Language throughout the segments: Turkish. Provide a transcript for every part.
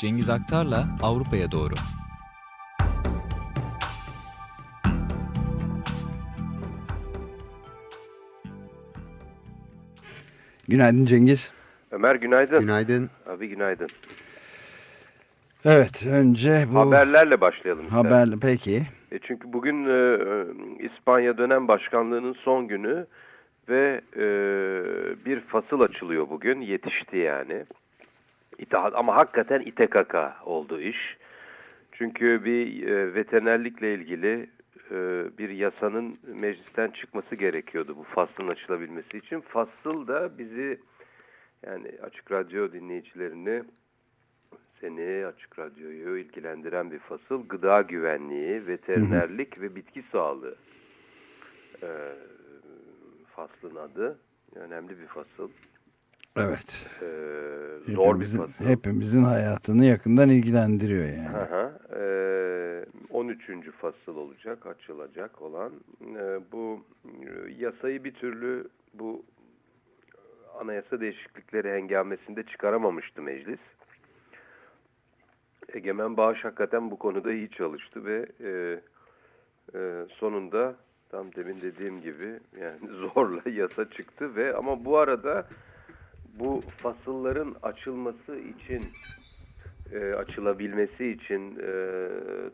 Cengiz Aktar'la Avrupa'ya doğru. Günaydın Cengiz. Ömer günaydın. Günaydın. Abi günaydın. Evet önce bu... Haberlerle başlayalım. Haber peki. E çünkü bugün e, e, İspanya dönem başkanlığının son günü ve e, bir fasıl açılıyor bugün. Yetişti yani. İtahat, ama hakikaten İTKK oldu iş. Çünkü bir e, veterinerlikle ilgili e, bir yasanın meclisten çıkması gerekiyordu bu faslın açılabilmesi için. Fasıl da bizi yani açık radyo dinleyicilerini seni açık radyoyu ilgilendiren bir fasıl gıda güvenliği, veterinerlik ve bitki sağlığı e, faslın adı. Önemli bir fasıl. Evet. Ee, zor hepimizin, bir fasıl. Hepimizin hayatını yakından ilgilendiriyor yani. Aha, e, 13. fasıl olacak, açılacak olan. E, bu yasayı bir türlü bu anayasa değişiklikleri hengamesinde çıkaramamıştı meclis. Egemen Bağış hakikaten bu konuda iyi çalıştı ve e, e, sonunda tam demin dediğim gibi yani zorla yasa çıktı ve ama bu arada bu fasılların açılması için e, açılabilmesi için e,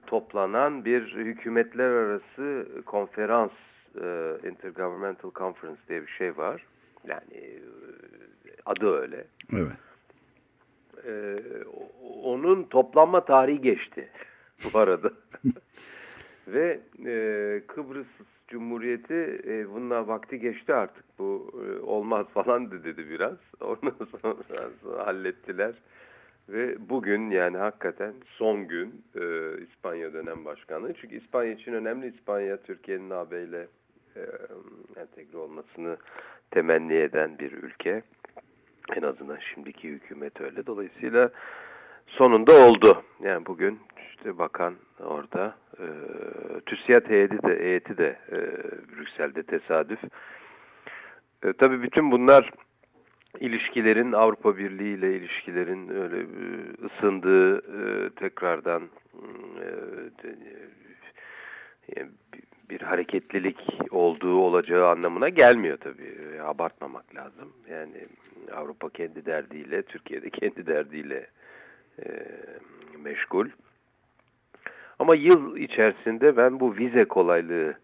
toplanan bir hükümetler arası konferans e, Intergovernmental Conference diye bir şey var. Yani e, adı öyle. Evet. E, onun toplanma tarihi geçti bu arada. Ve e, Kıbrıs Cumhuriyeti e, bununla vakti geçti artık bu e, olmaz falan dedi biraz. Ondan sonra hallettiler. Ve bugün yani hakikaten son gün e, İspanya dönem başkanlığı. Çünkü İspanya için önemli. İspanya Türkiye'nin AB ile e, entegre olmasını temenni eden bir ülke. En azından şimdiki hükümet öyle. Dolayısıyla sonunda oldu. Yani bugün işte bakan orada e, TÜSİAD heyeti de, heyeti de e, Brüksel'de tesadüf. E, tabii bütün bunlar ilişkilerin Avrupa Birliği ile ilişkilerin öyle e, ısındığı e, tekrardan e, e, bir hareketlilik olduğu olacağı anlamına gelmiyor tabii. E, abartmamak lazım. Yani Avrupa kendi derdiyle, Türkiye'de kendi derdiyle e, meşgul. Ama yıl içerisinde ben bu vize kolaylığı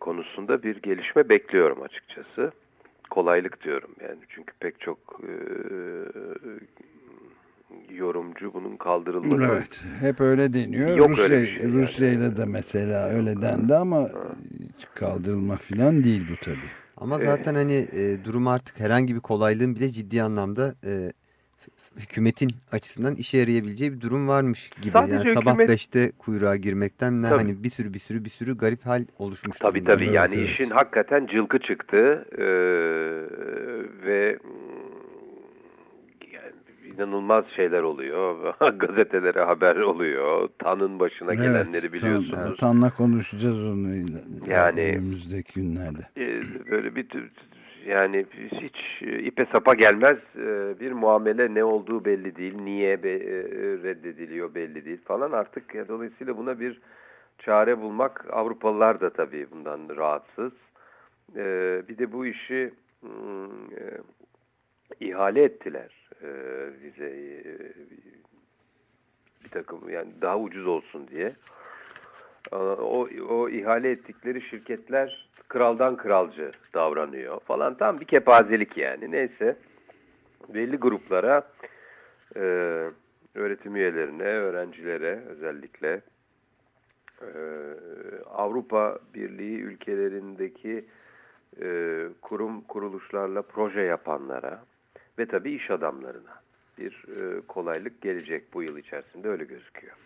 konusunda bir gelişme bekliyorum açıkçası. Kolaylık diyorum yani çünkü pek çok e, yorumcu bunun kaldırılması. Evet, hep öyle deniyor. Yok Rusya, öyle şey Rusya ile yani. de mesela öyle dendi ama kaldırılma falan değil bu tabii. Ama zaten hani e, durum artık herhangi bir kolaylığın bile ciddi anlamda e, hükümetin açısından işe yarayabileceği bir durum varmış gibi. Sadece yani hükümet... sabah 5'te kuyruğa girmekten ne hani bir sürü bir sürü bir sürü garip hal oluşmuş. Tabii tabii evet, yani evet. işin hakikaten cılkı çıktı ee, ve yani inanılmaz şeyler oluyor. Gazetelere haber oluyor. Tan'ın başına evet, gelenleri biliyorsunuz. Tan, Tan'la konuşacağız onu yani önümüzdeki günlerde. E, böyle bir yani hiç ipe sapa gelmez bir muamele ne olduğu belli değil, niye reddediliyor belli değil falan artık dolayısıyla buna bir çare bulmak Avrupalılar da tabii bundan rahatsız. Bir de bu işi ihale ettiler vizeyi bir takım yani daha ucuz olsun diye. O, o ihale ettikleri şirketler kraldan kralcı davranıyor falan. Tam bir kepazelik yani. Neyse belli gruplara e, öğretim üyelerine, öğrencilere özellikle e, Avrupa Birliği ülkelerindeki e, kurum kuruluşlarla proje yapanlara ve tabii iş adamlarına bir e, kolaylık gelecek bu yıl içerisinde öyle gözüküyor.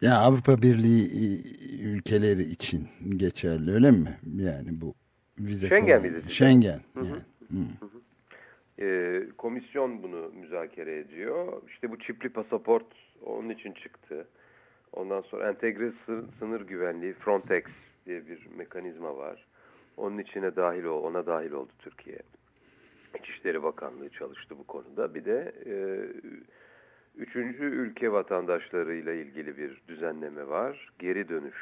Ya Avrupa Birliği ülkeleri için geçerli öyle mi? Yani bu vize Schengen vizesi. Schengen. Hı -hı. Yani. Hı -hı. Ee, komisyon bunu müzakere ediyor. İşte bu çipli pasaport onun için çıktı. Ondan sonra entegre sınır güvenliği Frontex diye bir mekanizma var. Onun içine dahil ol, ona dahil oldu Türkiye. İçişleri Bakanlığı çalıştı bu konuda. Bir de e, Üçüncü ülke vatandaşlarıyla ilgili bir düzenleme var. Geri dönüş,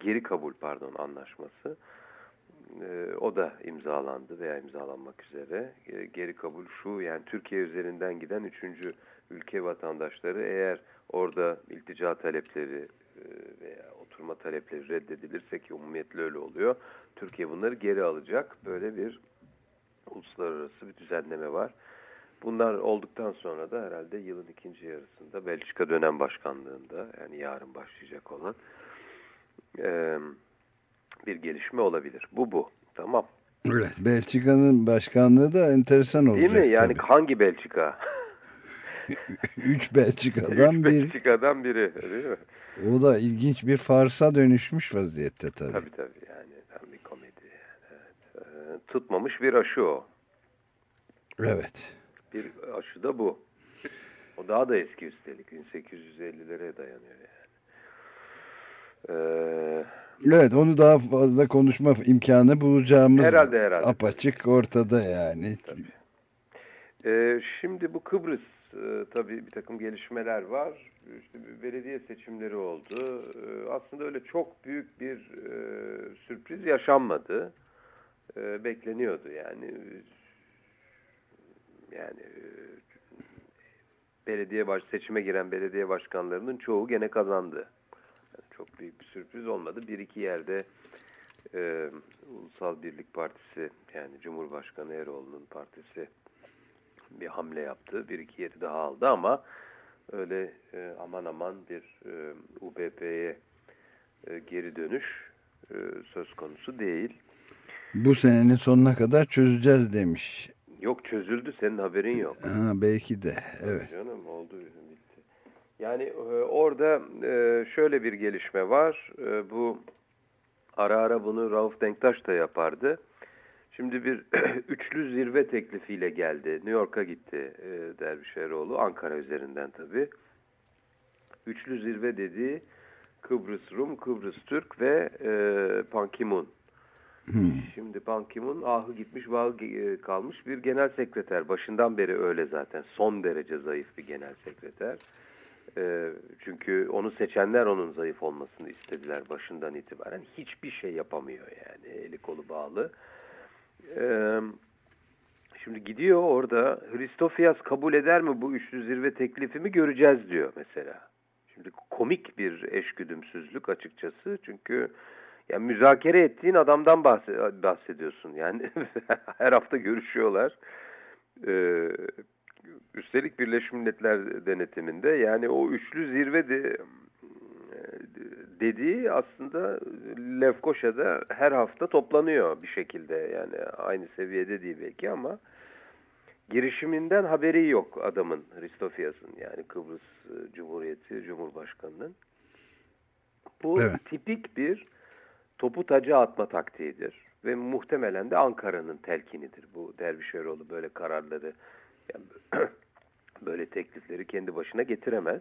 geri kabul pardon anlaşması. E, o da imzalandı veya imzalanmak üzere. E, geri kabul şu yani Türkiye üzerinden giden üçüncü ülke vatandaşları eğer orada iltica talepleri e, veya oturma talepleri reddedilirse ki umumiyetle öyle oluyor. Türkiye bunları geri alacak. Böyle bir uluslararası bir düzenleme var. Bunlar olduktan sonra da herhalde yılın ikinci yarısında Belçika dönem başkanlığında yani yarın başlayacak olan e, bir gelişme olabilir. Bu bu. Tamam. Evet. Belçika'nın başkanlığı da enteresan olacak Değil mi? Yani tabii. hangi Belçika? Üç Belçika'dan Üç bir. Belçika'dan biri. Değil mi? O da ilginç bir farsa dönüşmüş vaziyette tabii. Tabii tabii yani tam bir komedi. Evet. Tutmamış bir aşı o. Evet. Bir aşı da bu. O daha da eski üstelik. 1850'lere dayanıyor yani. Ee, Evet onu daha fazla konuşma imkanı bulacağımız Herhalde, herhalde. apaçık ortada yani. Ee, şimdi bu Kıbrıs e, tabii bir takım gelişmeler var. İşte belediye seçimleri oldu. E, aslında öyle çok büyük bir e, sürpriz yaşanmadı. E, bekleniyordu yani. Yani e, belediye baş seçime giren belediye başkanlarının çoğu gene kazandı. Yani çok büyük bir sürpriz olmadı. Bir iki yerde e, Ulusal Birlik Partisi yani Cumhurbaşkanı Eroğlu'nun partisi bir hamle yaptı. Bir iki yeri daha aldı ama öyle e, aman aman bir e, UBP'ye e, geri dönüş e, söz konusu değil. Bu senenin sonuna kadar çözeceğiz demiş. Yok çözüldü senin haberin yok. Ha, belki de evet. Canım oldu bitti. Yani e, orada e, şöyle bir gelişme var. E, bu ara ara bunu Rauf Denktaş da yapardı. Şimdi bir üçlü zirve teklifiyle geldi. New York'a gitti e, Dervişeroğlu. Ankara üzerinden tabii. Üçlü zirve dediği Kıbrıs Rum, Kıbrıs Türk ve e, Pan Ki-moon. Şimdi Pan Ki-moon ahı gitmiş vahı ge- kalmış bir genel sekreter. Başından beri öyle zaten. Son derece zayıf bir genel sekreter. E, çünkü onu seçenler onun zayıf olmasını istediler başından itibaren. Hiçbir şey yapamıyor yani. Eli kolu bağlı. Ee, şimdi gidiyor orada Hristofias kabul eder mi bu üçlü zirve teklifimi göreceğiz diyor mesela. Şimdi komik bir eşgüdümsüzlük açıkçası çünkü ya müzakere ettiğin adamdan bahse- bahsediyorsun yani her hafta görüşüyorlar. Ee, üstelik Birleşmiş Milletler denetiminde yani o üçlü zirve de dediği aslında Lefkoşa'da her hafta toplanıyor bir şekilde. Yani aynı seviyede değil belki ama girişiminden haberi yok adamın Hristofias'ın yani Kıbrıs Cumhuriyeti Cumhurbaşkanı'nın. Bu Evet. tipik bir topu taca atma taktiğidir ve muhtemelen de Ankara'nın telkinidir. Bu Dervişeroğlu böyle kararları yani böyle teklifleri kendi başına getiremez.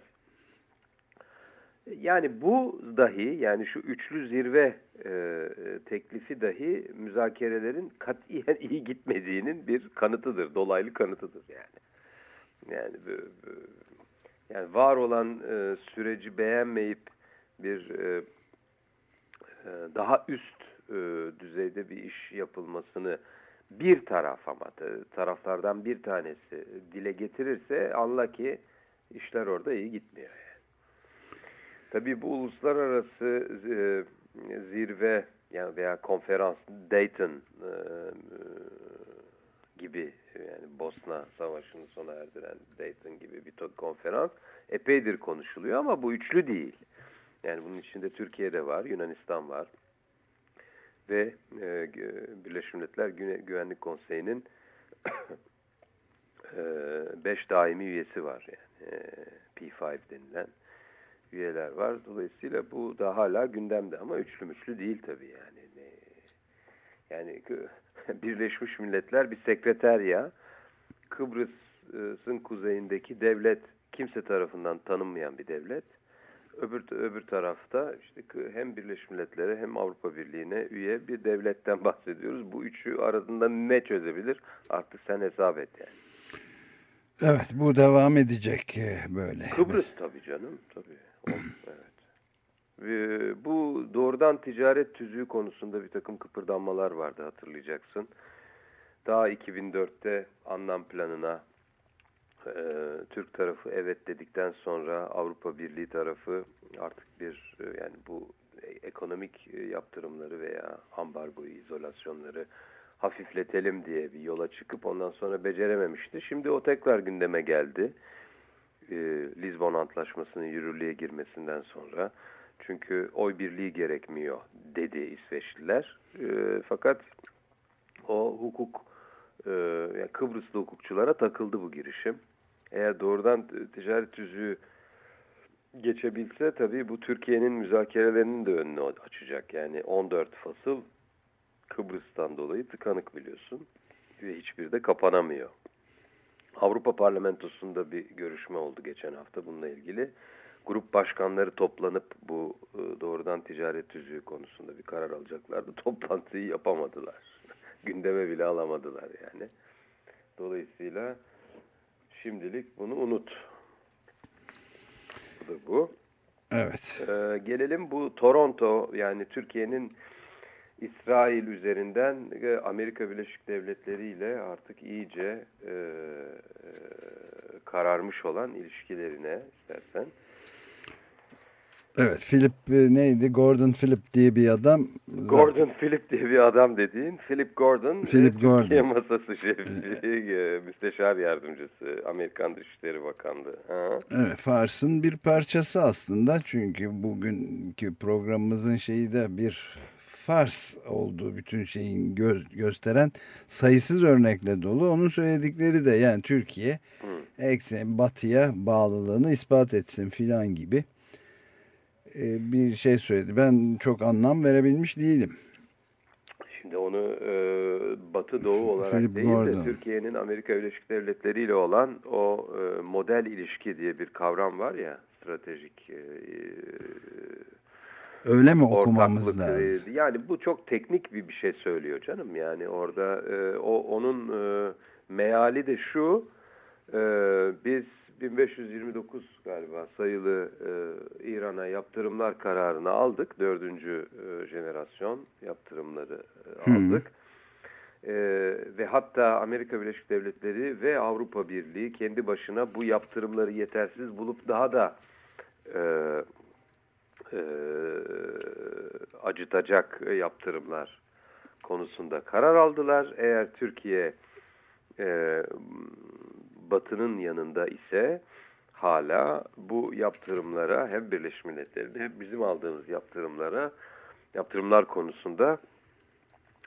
Yani bu dahi yani şu üçlü zirve e, teklifi dahi müzakerelerin katiyen iyi gitmediğinin bir kanıtıdır. Dolaylı kanıtıdır yani. Yani yani var olan e, süreci beğenmeyip bir e, e, daha üst e, düzeyde bir iş yapılmasını bir taraf ama ta- taraflardan bir tanesi dile getirirse anla ki işler orada iyi gitmiyor. Tabii bu uluslararası e, zirve yani veya konferans Dayton e, e, gibi yani Bosna Savaşı'nı sona erdiren Dayton gibi bir konferans epeydir konuşuluyor ama bu üçlü değil. Yani bunun içinde Türkiye'de var, Yunanistan var ve e, Birleşmiş Milletler Güvenlik Konseyi'nin e, beş daimi üyesi var yani e, P5 denilen üyeler var. Dolayısıyla bu da hala gündemde ama üçlü müçlü değil tabii yani. Yani Birleşmiş Milletler bir sekreterya Kıbrıs'ın kuzeyindeki devlet kimse tarafından tanınmayan bir devlet. Öbür öbür tarafta işte hem Birleşmiş Milletler'e hem Avrupa Birliği'ne üye bir devletten bahsediyoruz. Bu üçü arasında ne çözebilir? Artık sen hesap et yani. Evet bu devam edecek e, böyle. Kıbrıs tabii canım tabii. Evet. Ve bu doğrudan ticaret tüzüğü konusunda bir takım kıpırdanmalar vardı hatırlayacaksın. Daha 2004'te anlam planına e, Türk tarafı evet dedikten sonra Avrupa Birliği tarafı artık bir e, yani bu ekonomik e, yaptırımları veya ambargoyu, izolasyonları hafifletelim diye bir yola çıkıp ondan sonra becerememişti. Şimdi o tekrar gündeme geldi. E, Lizbon Antlaşması'nın yürürlüğe girmesinden sonra. Çünkü oy birliği gerekmiyor dedi İsveçliler. E, fakat o hukuk e, yani Kıbrıslı hukukçulara takıldı bu girişim. Eğer doğrudan ticaret tüzüğü geçebilse tabii bu Türkiye'nin müzakerelerinin de önünü açacak. Yani 14 fasıl Kıbrıs'tan dolayı tıkanık biliyorsun ve hiçbir de kapanamıyor. Avrupa Parlamentosu'nda bir görüşme oldu geçen hafta bununla ilgili. Grup başkanları toplanıp bu e, doğrudan ticaret tüzüğü konusunda bir karar alacaklardı. Toplantıyı yapamadılar. Gündeme bile alamadılar yani. Dolayısıyla şimdilik bunu unut. Bu da bu. Evet. Ee, gelelim bu Toronto yani Türkiye'nin İsrail üzerinden e, Amerika Birleşik Devletleri ile artık iyice e, e, kararmış olan ilişkilerine istersen. Evet Philip e, neydi Gordon Philip diye bir adam. Gordon Philip diye bir adam dediğin Philip Gordon. Philip Gordon. Türkiye Masası şefi, müsteşar yardımcısı Amerikan Dışişleri Bakanlığı. Ha? Evet Fars'ın bir parçası aslında çünkü bugünkü programımızın şeyi de bir Fars olduğu bütün şeyin göz, gösteren sayısız örnekle dolu. Onun söyledikleri de yani Türkiye eksen batıya bağlılığını ispat etsin filan gibi e, bir şey söyledi. Ben çok anlam verebilmiş değilim. Şimdi onu e, Batı Doğu olarak Philip değil Gordon. de Türkiye'nin Amerika Birleşik Devletleri ile olan o e, model ilişki diye bir kavram var ya stratejik e, Öyle mi okumamız lazım? E, yani bu çok teknik bir bir şey söylüyor canım. Yani orada e, o onun e, meali de şu e, biz 1529 galiba sayılı e, İran'a yaptırımlar kararını aldık. Dördüncü e, jenerasyon yaptırımları e, aldık. E, ve hatta Amerika Birleşik Devletleri ve Avrupa Birliği kendi başına bu yaptırımları yetersiz bulup daha da e, e, acıtacak yaptırımlar konusunda karar aldılar. Eğer Türkiye e, Batı'nın yanında ise hala bu yaptırımlara hem Birleşmiş Milletler'de hem bizim aldığımız yaptırımlara yaptırımlar konusunda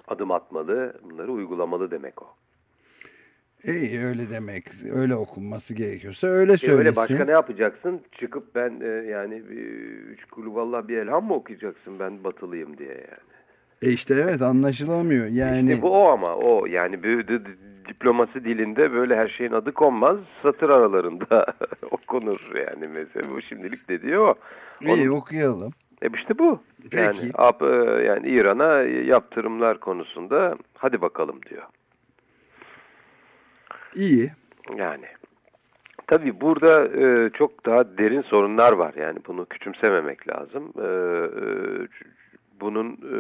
adım atmalı, bunları uygulamalı demek o. İyi öyle demek. Öyle okunması gerekiyorsa öyle E söylesin. öyle başka ne yapacaksın? Çıkıp ben e, yani bir, üç kulu vallahi bir elham mı okuyacaksın ben batılıyım diye yani. E işte evet anlaşılamıyor. Yani İşte bu o ama o yani diplomasi dilinde böyle her şeyin adı konmaz satır aralarında okunur yani mesela bu şimdilik de diyor. iyi Onun- okuyalım. E işte bu. Peki. Yani, ap- e, yani İran'a yaptırımlar konusunda hadi bakalım diyor. İyi. Yani tabii burada e, çok daha derin sorunlar var. Yani bunu küçümsememek lazım. E, e, bunun e,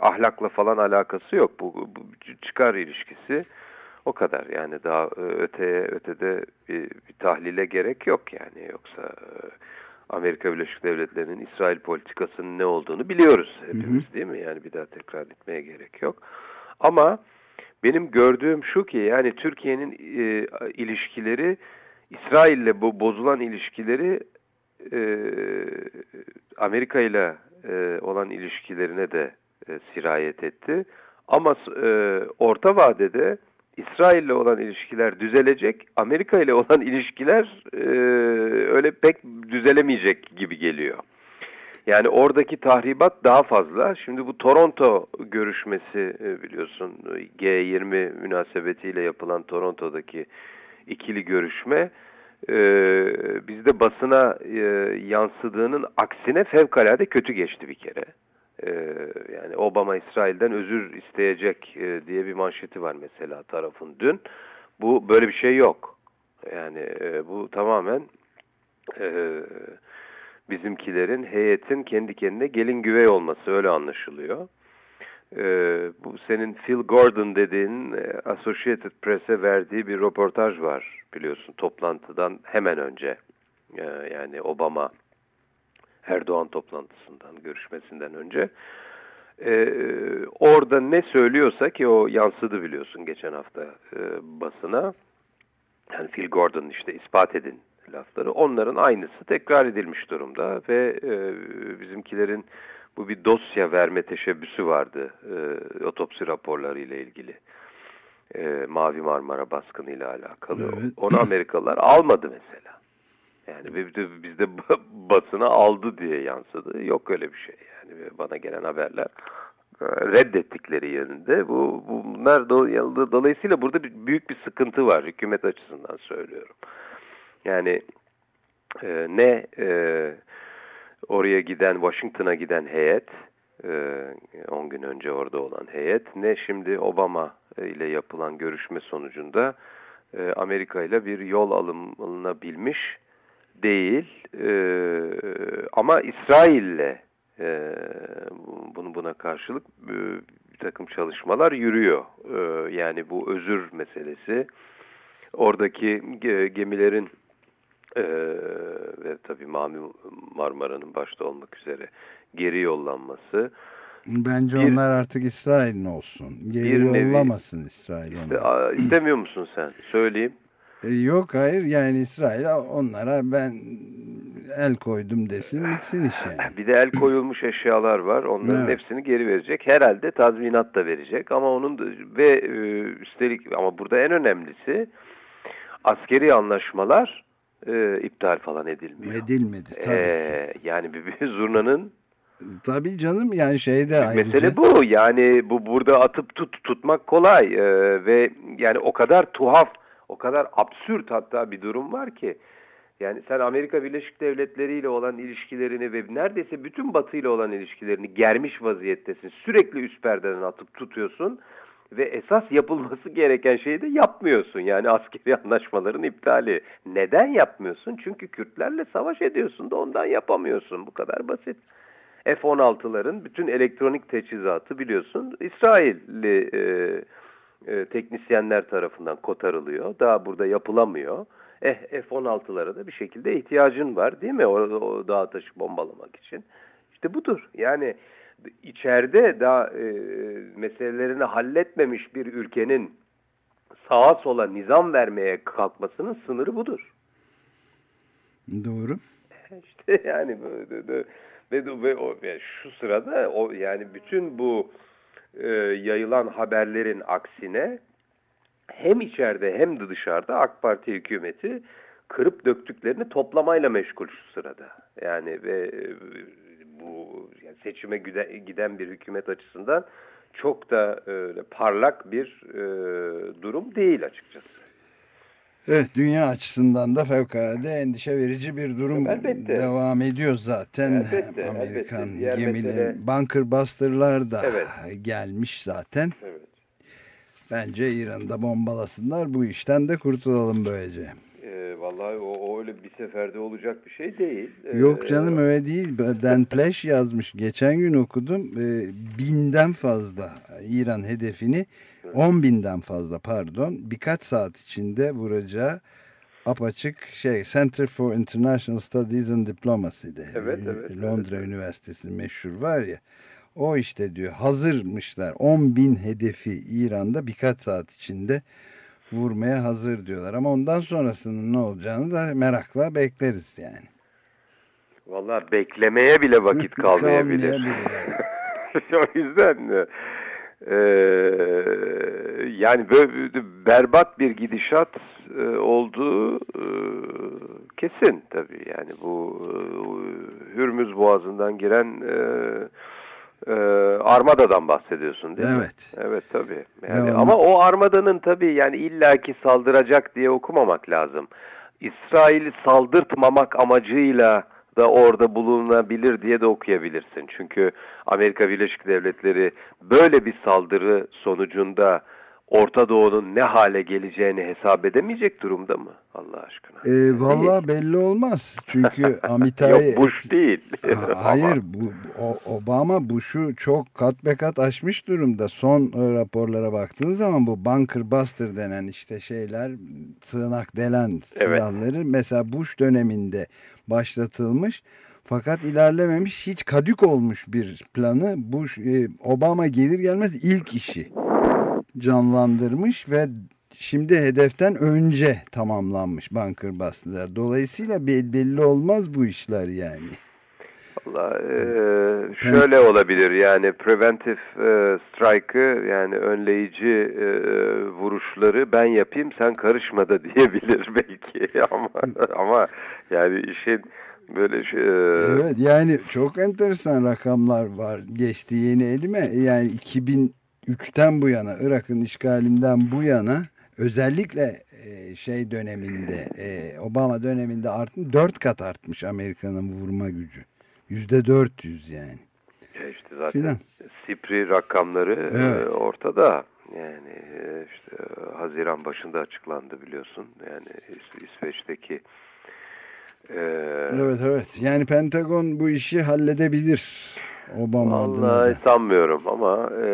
ahlakla falan alakası yok. Bu, bu çıkar ilişkisi o kadar. Yani daha e, öteye ötede bir, bir tahlile gerek yok yani. Yoksa e, Amerika Birleşik Devletleri'nin İsrail politikasının ne olduğunu biliyoruz hepimiz değil mi? Yani bir daha tekrar etmeye gerek yok. Ama benim gördüğüm şu ki yani Türkiye'nin e, ilişkileri İsrail'le bu bozulan ilişkileri e, Amerika ile e, olan ilişkilerine de e, sirayet etti. Ama e, orta vadede İsrail ile olan ilişkiler düzelecek, Amerika ile olan ilişkiler e, öyle pek düzelemeyecek gibi geliyor. Yani oradaki tahribat daha fazla. Şimdi bu Toronto görüşmesi e, biliyorsun G20 münasebetiyle yapılan Toronto'daki ikili görüşme e, bizde basına e, yansıdığının aksine fevkalade kötü geçti bir kere. E, yani Obama İsrail'den özür isteyecek e, diye bir manşeti var mesela tarafın dün. Bu böyle bir şey yok. Yani e, bu tamamen e, bizimkilerin heyetin kendi kendine gelin güvey olması öyle anlaşılıyor. E, bu senin Phil Gordon dediğin e, Associated Press'e verdiği bir röportaj var biliyorsun toplantıdan hemen önce. E, yani Obama Erdoğan toplantısından görüşmesinden önce. Ee, orada ne söylüyorsa ki o yansıdı biliyorsun geçen hafta e, basına. Yani Phil Gordon işte ispat edin lafları. Onların aynısı tekrar edilmiş durumda ve e, bizimkilerin bu bir dosya verme teşebbüsü vardı e, otopsi raporları ile ilgili. E, Mavi Marmara baskını ile alakalı. Evet. Onu Amerikalılar almadı mesela. Yani bizde, basına aldı diye yansıdı. Yok öyle bir şey yani bana gelen haberler e, reddettikleri yönünde. Bu bunlar do, dolayısıyla burada bir, büyük bir sıkıntı var hükümet açısından söylüyorum. Yani e, ne e, oraya giden Washington'a giden heyet 10 e, gün önce orada olan heyet ne şimdi Obama ile yapılan görüşme sonucunda e, Amerika ile bir yol alınabilmiş değil e, ama İsrail'le bunu buna karşılık bir takım çalışmalar yürüyor. Yani bu özür meselesi oradaki gemilerin e, ve tabii Mami Marmara'nın başta olmak üzere geri yollanması. Bence bir, onlar artık İsrail'in olsun. Geri yollamasın İsrail işte, İstemiyor musun sen? Söyleyeyim. E, yok hayır yani İsrail onlara ben el koydum desin bitsin iş yani. Bir de el koyulmuş eşyalar var. Onların evet. hepsini geri verecek. Herhalde tazminat da verecek ama onun da, ve e, üstelik ama burada en önemlisi askeri anlaşmalar e, iptal falan edilmiyor. Edilmedi tabii ee, ki. Yani bir, bir zurnanın Tabii canım yani şeyde ayrıca... Mesele bu yani bu burada atıp tut, tutmak kolay ee, ve yani o kadar tuhaf o kadar absürt hatta bir durum var ki yani sen Amerika Birleşik Devletleri ile olan ilişkilerini ve neredeyse bütün Batı ile olan ilişkilerini germiş vaziyettesin. Sürekli üst perdeden atıp tutuyorsun ve esas yapılması gereken şeyi de yapmıyorsun. Yani askeri anlaşmaların iptali. Neden yapmıyorsun? Çünkü Kürtlerle savaş ediyorsun da ondan yapamıyorsun. Bu kadar basit. F-16'ların bütün elektronik teçhizatı biliyorsun İsrailli e, e, teknisyenler tarafından kotarılıyor. Daha burada yapılamıyor. Eh F-16'lara da bir şekilde ihtiyacın var değil mi? O, o dağı taşı bombalamak için. İşte budur. Yani içeride daha e, meselelerini halletmemiş bir ülkenin sağa sola nizam vermeye kalkmasının sınırı budur. Doğru. İşte yani ve, ve, ve, ve şu sırada o yani bütün bu e, yayılan haberlerin aksine hem içeride hem de dışarıda AK Parti hükümeti kırıp döktüklerini toplamayla meşgul şu sırada. Yani ve bu yani seçime giden bir hükümet açısından çok da öyle parlak bir e, durum değil açıkçası. Evet dünya açısından da fevkalade endişe verici bir durum elbette. devam ediyor zaten. Elbette, Amerikan elbette. gemileri, bunker buster'lar da evet. gelmiş zaten. Evet. Bence İran'da bombalasınlar bu işten de kurtulalım böylece. Vallahi o, o öyle bir seferde olacak bir şey değil. Yok canım öyle değil. Dan Pleş yazmış. Geçen gün okudum. E, binden fazla İran hedefini 10 binden fazla pardon birkaç saat içinde vuracağı apaçık şey Center for International Studies and Diplomacy'de. Evet, evet, Londra evet. Üniversitesi meşhur var ya. O işte diyor hazırmışlar 10 bin hedefi İran'da birkaç saat içinde vurmaya hazır diyorlar. Ama ondan sonrasının ne olacağını da merakla bekleriz yani. Vallahi beklemeye bile vakit kalmayabilir. o yüzden e, yani böyle berbat bir gidişat e, olduğu e, kesin tabii. Yani bu e, Hürmüz Boğazı'ndan giren e, e, Armada'dan bahsediyorsun değil mi? Evet. Evet tabii. Yani, ama o Armada'nın tabii yani illaki saldıracak diye okumamak lazım. İsrail'i saldırtmamak amacıyla da orada bulunabilir diye de okuyabilirsin. Çünkü Amerika Birleşik Devletleri böyle bir saldırı sonucunda Orta Doğu'nun ne hale geleceğini hesap edemeyecek durumda mı Allah aşkına? E, Valla belli olmaz. Çünkü Amitai... Yok Bush değil. Ha, hayır bu, Obama Bush'u çok kat be kat aşmış durumda. Son e, raporlara baktığınız zaman bu bunker buster denen işte şeyler sığınak delen silahları evet. mesela Bush döneminde başlatılmış. Fakat ilerlememiş hiç kadük olmuş bir planı Bush, e, Obama gelir gelmez ilk işi canlandırmış ve şimdi hedeften önce tamamlanmış bunker bastılar. Dolayısıyla belli olmaz bu işler yani. Valla e, şöyle olabilir yani preventive e, strike'ı yani önleyici e, vuruşları ben yapayım sen karışma da diyebilir belki ama ama yani işin böyle şey. E... Evet yani çok enteresan rakamlar var geçti yeni elime yani 2000 2003'ten bu yana Irak'ın işgalinden bu yana özellikle e, şey döneminde e, Obama döneminde arttı dört kat artmış Amerika'nın vurma gücü. Yüzde dört yüz yani. Ya işte zaten Filan. SIPRI rakamları e, evet. ortada. Yani işte Haziran başında açıklandı biliyorsun. Yani İs İsveç'teki e, Evet evet. Yani Pentagon bu işi halledebilir. Obama Vallahi adına da. sanmıyorum ama e,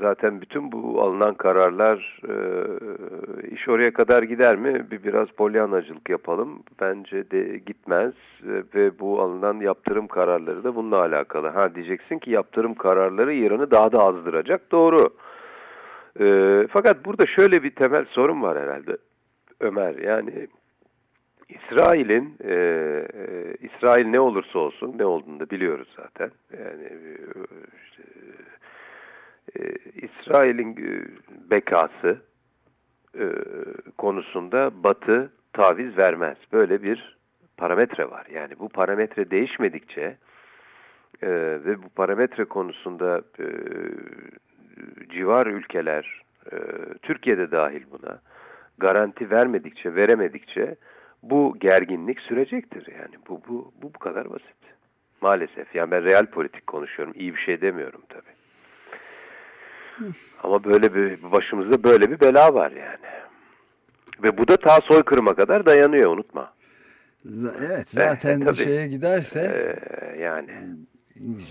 zaten bütün bu alınan kararlar e, iş oraya kadar gider mi? Bir biraz polyanacılık yapalım. Bence de gitmez e, ve bu alınan yaptırım kararları da bununla alakalı. Ha diyeceksin ki yaptırım kararları İran'ı daha da azdıracak. Doğru. E, fakat burada şöyle bir temel sorun var herhalde Ömer. Yani İsrail'in e, e, İsrail ne olursa olsun ne olduğunu da biliyoruz zaten. Yani e, işte, İsrail'in e, bekası e, konusunda Batı taviz vermez. Böyle bir parametre var. Yani bu parametre değişmedikçe e, ve bu parametre konusunda e, civar ülkeler, e, Türkiye'de dahil buna garanti vermedikçe, veremedikçe bu gerginlik sürecektir. Yani bu bu bu bu kadar basit. Maalesef. Yani ben real politik konuşuyorum. İyi bir şey demiyorum tabii. Ama böyle bir başımızda böyle bir bela var yani. Ve bu da ta soykırıma kadar dayanıyor unutma. Evet zaten e, şeye giderse e, yani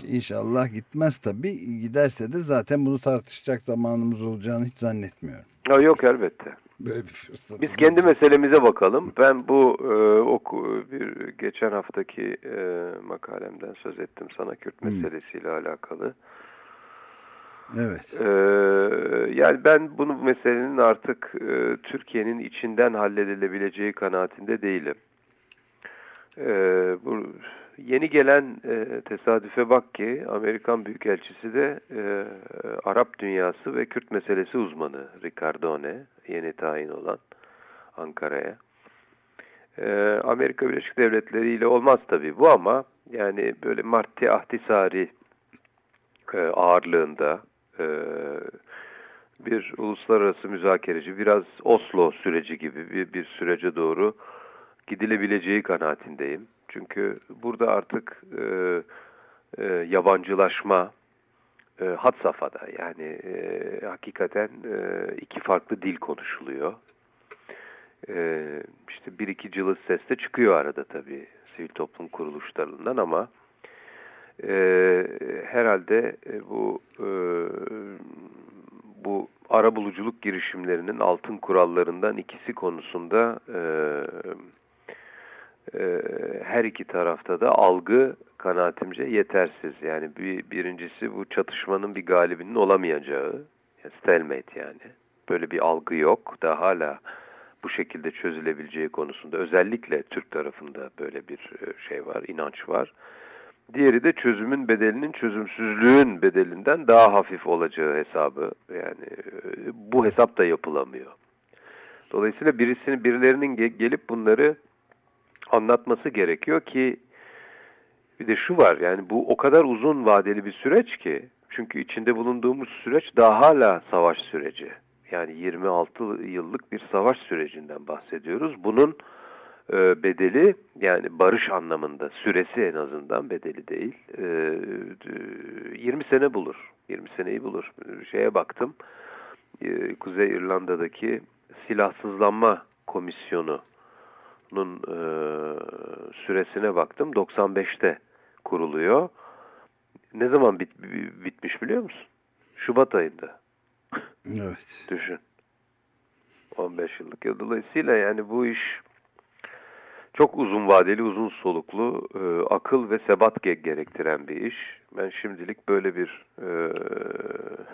inşallah gitmez tabi giderse de zaten bunu tartışacak zamanımız olacağını hiç zannetmiyorum. Ya yok elbette. Böyle bir fırsat. Biz kendi meselemize bakalım. Ben bu e, oku bir geçen haftaki e, makalemden söz ettim sana Kürt hmm. meselesiyle alakalı. Evet. Ee, yani ben bunu meselenin artık e, Türkiye'nin içinden halledilebileceği kanaatinde değilim. Ee, bu yeni gelen e, tesadüfe bak ki Amerikan Büyükelçisi de e, Arap dünyası ve Kürt meselesi uzmanı Ricardone yeni tayin olan Ankara'ya. Ee, Amerika Birleşik Devletleri ile olmaz tabii bu ama yani böyle Marti Ahtisari e, ağırlığında e, bir uluslararası müzakereci, biraz Oslo süreci gibi bir, bir sürece doğru gidilebileceği kanaatindeyim. Çünkü burada artık e, e, yabancılaşma e, had safhada. Yani e, hakikaten e, iki farklı dil konuşuluyor. E, işte bir iki cılız ses de çıkıyor arada tabii sivil toplum kuruluşlarından ama e, herhalde bu e, bu arabuluculuk girişimlerinin altın kurallarından ikisi konusunda e, e, her iki tarafta da algı kanaatimce yetersiz. Yani bir, birincisi bu çatışmanın bir galibinin olamayacağı, stalemate yani. Böyle bir algı yok. Daha hala bu şekilde çözülebileceği konusunda özellikle Türk tarafında böyle bir e, şey var, inanç var. Diğeri de çözümün bedelinin çözümsüzlüğün bedelinden daha hafif olacağı hesabı. Yani e, bu hesap da yapılamıyor. Dolayısıyla birisinin birilerinin gelip bunları anlatması gerekiyor ki bir de şu var yani bu o kadar uzun vadeli bir süreç ki çünkü içinde bulunduğumuz süreç daha hala savaş süreci. Yani 26 yıllık bir savaş sürecinden bahsediyoruz. Bunun e, bedeli yani barış anlamında süresi en azından bedeli değil e, 20 sene bulur 20 seneyi bulur şeye baktım e, Kuzey İrlanda'daki silahsızlanma komisyonunun e, süresine baktım. 95'te kuruluyor. Ne zaman bit, bitmiş biliyor musun? Şubat ayında. Evet. Düşün. 15 yıllık. Ya Dolayısıyla yani bu iş çok uzun vadeli, uzun soluklu, e, akıl ve sebat ge- gerektiren bir iş. Ben şimdilik böyle bir e,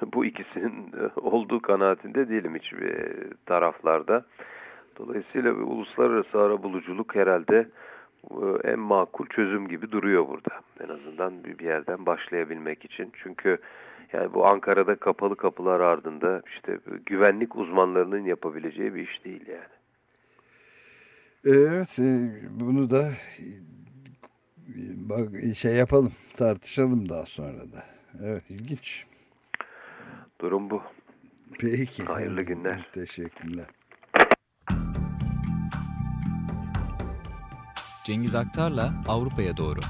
bu ikisinin olduğu kanaatinde değilim hiçbir taraflarda. Dolayısıyla uluslararası arabuluculuk herhalde e, en makul çözüm gibi duruyor burada. En azından bir yerden başlayabilmek için. Çünkü yani bu Ankara'da kapalı kapılar ardında işte güvenlik uzmanlarının yapabileceği bir iş değil yani. Evet, e, bunu da e, bak şey yapalım, tartışalım daha sonra da. Evet, ilginç. Durum bu. Peki. Hayırlı hadi, günler. Teşekkürler. Cengiz Aktar'la Avrupa'ya doğru.